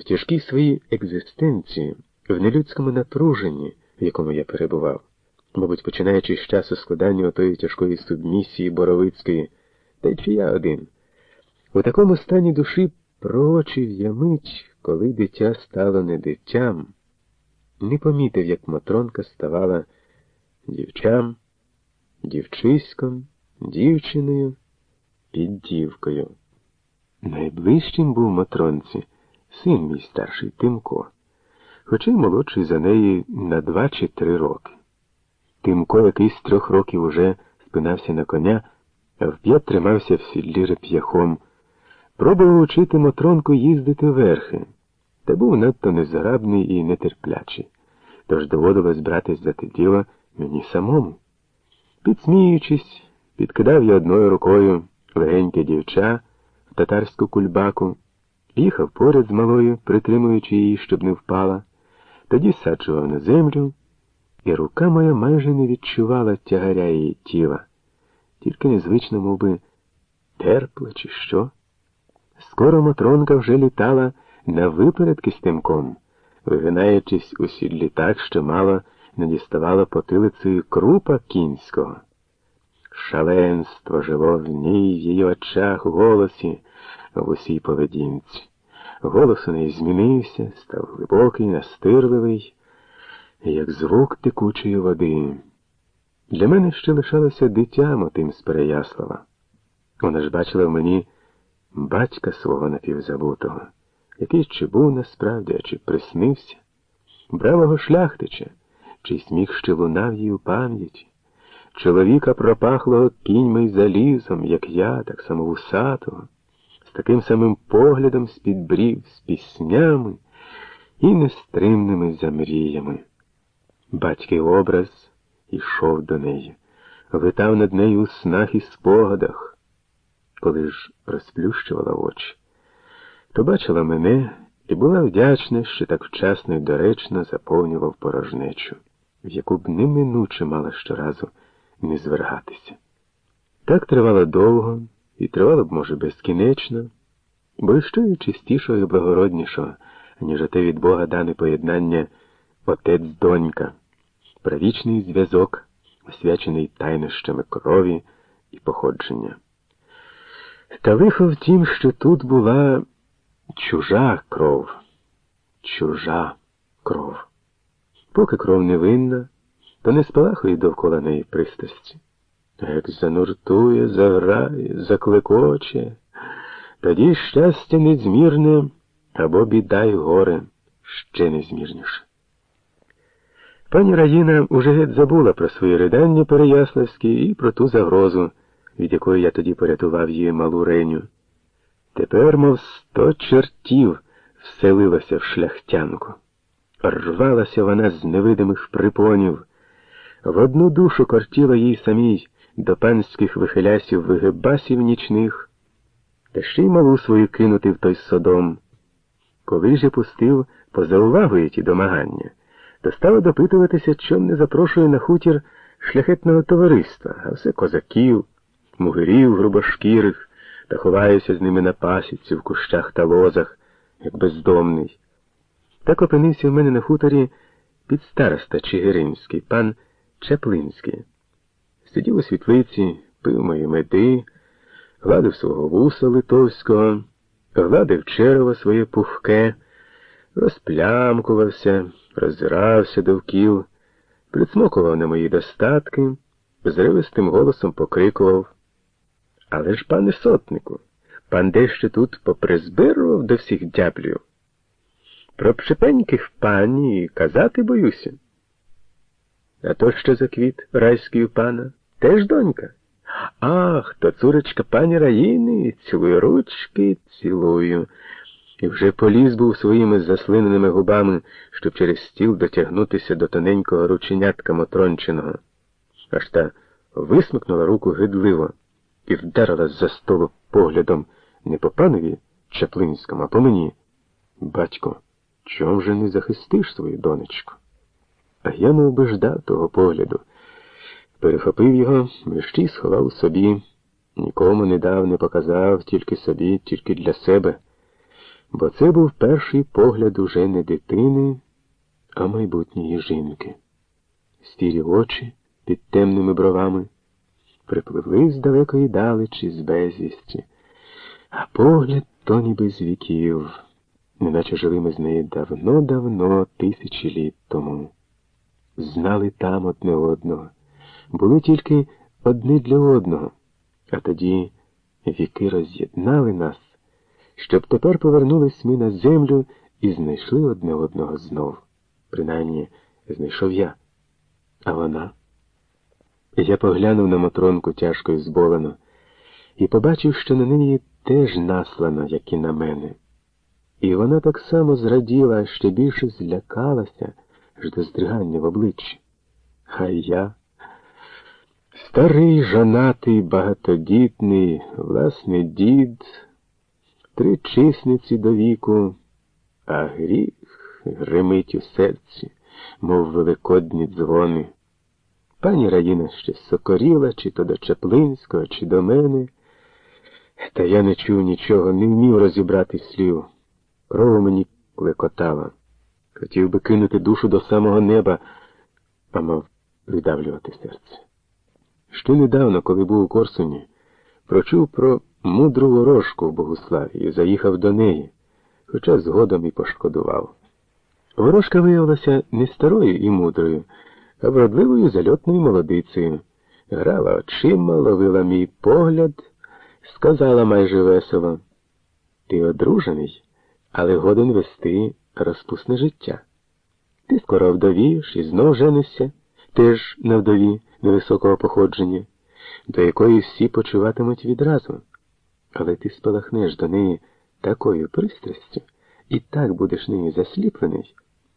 в тяжкій своїй екзистенції, в нелюдському напруженні, в якому я перебував, мабуть, починаючи з часу складання отої тяжкої субмісії Боровицької, та й чи я один. У такому стані душі проочив я мить, коли дитя стало не дитям, не помітив, як Матронка ставала дівчам, дівчиськом, дівчиною і дівкою. Найближчим був Матронці син мій старший Тимко, хоча й молодший за неї на два чи три роки. Тимко якийсь трьох років уже спинався на коня, а вп'ять тримався в сідлі реп'яхом. Пробував учити Матронку їздити верхи, та був надто незграбний і нетерплячий, тож доводилось братись за те діло мені самому. Підсміючись, підкидав я одною рукою легеньке дівча в татарську кульбаку, їхав поряд з малою, притримуючи її, щоб не впала, тоді саджував на землю, і рука моя майже не відчувала тягаря її тіла, тільки незвично мов би, терпла, чи що. Скоро Матронка вже літала на випередки з тимком, вигинаючись у сідлі так, що мало не діставала потилицею крупа кінського. Шаленство жило в ній, в її очах, у голосі, в усій поведінці. Голос у неї змінився, став глибокий, настирливий, як звук текучої води. Для мене ще лишалося дитя мотим з Переяслава. Вона ж бачила в мені батька свого напівзабутого, який чи був насправді, а чи приснився, бравого шляхтича, чий сміх ще лунав їй у пам'яті, чоловіка пропахлого кіньми й залізом, як я, так само вусатого, таким самим поглядом з-під брів, з піснями і нестримними замріями. Батький образ ішов до неї, витав над нею у снах і спогадах. Коли ж розплющувала очі, то бачила мене і була вдячна, що так вчасно і доречно заповнював порожнечу, в яку б неминуче мала щоразу не звергатися. Так тривало довго і тривало б, може, безкінечно, бо що і чистішого і благороднішого, ніж оте від Бога дане поєднання отець донька, правічний зв'язок, освячений тайнощами крові і походження. Та лихо в тім, що тут була чужа кров, чужа кров. Поки кров невинна, то не спалахує довкола неї пристрасті. Як зануртує, заграє, закликоче, тоді щастя незмірне або біда й горе ще незмірніше. Пані Раїна уже геть забула про свої ридання переяславські і про ту загрозу від якої я тоді порятував її малу Реню. Тепер, мов сто чертів, вселилося в шляхтянку. Рвалася вона з невидимих припонів. В одну душу кортіла їй самій до панських вихилясів вигибасів нічних, та ще й малу свою кинути в той содом. Коли ж я пустив поза увагою ті домагання, то стала допитуватися, чом не запрошує на хутір шляхетного товариства, а все козаків мугирів грубошкірих та ховаюся з ними на пасіці в кущах та лозах, як бездомний. Так опинився в мене на хуторі підстароста Чигиринський, пан Чаплинський. Сидів у світлиці, пив мої меди, гладив свого вуса литовського, гладив черево своє пухке, розплямкувався, роззирався довкіл, прицмокував на мої достатки, зривистим голосом покрикував. Але ж, пане сотнику, пан дещо тут попризбирував до всіх дяблів. Про пшепеньких пані казати боюся. А то що за квіт райський у пана? Теж донька. Ах, то цурочка пані Раїни, цілую ручки, цілую. І вже поліз був своїми заслиненими губами, щоб через стіл дотягнутися до тоненького рученятка Мотрончиного. Аж та висмикнула руку гидливо і вдарила з-за столу поглядом не по панові Чаплинському, а по мені. Батько, чом же не захистиш свою донечку? А я не обиждав того погляду. Перехопив його, мерщій сховав собі, нікому не дав, не показав, тільки собі, тільки для себе. бо це був перший погляд уже не дитини, а майбутньої жінки. Стірі очі під темними бровами припливли з далекої далечі, з безвісті, а погляд то ніби з віків, неначе жили ми з нею давно-давно, тисячі літ тому. Знали там одне одного, були тільки одні для одного, а тоді віки роз'єднали нас, щоб тепер повернулись ми на землю і знайшли одне одного знов. Принаймні, знайшов я. А вона? Я поглянув на Матронку тяжко і зболено і побачив, що на неї теж наслано, як і на мене. І вона так само зраділа, ще більше злякалася аж до здригання в обличчі. Хай я. Старий, жанатий, багатодітний, власний дід, три чисниці до віку, а гріх гримить у серці, мов великодні дзвони. Пані Раїна ще сокоріла, чи то до Чаплинського, чи до мене, та я не чув нічого, не вмів розібрати слів. Кров мені клекотала. Хотів би кинути душу до самого неба, а мав придавлювати серце. Ще недавно, коли був у Корсуні, прочув про мудру ворожку в Богуславі і заїхав до неї, хоча згодом і пошкодував. Ворожка виявилася не старою і мудрою, а вродливою зальотною молодицею. Грала очима, ловила мій погляд, сказала майже весело. Ти одружений, але годен вести розпусне життя. Ти скоро вдовієш і знов женишся, теж на вдові невисокого походження, до якої всі почуватимуть відразу. Але ти спалахнеш до неї такою пристрастю і так будеш нею засліплений.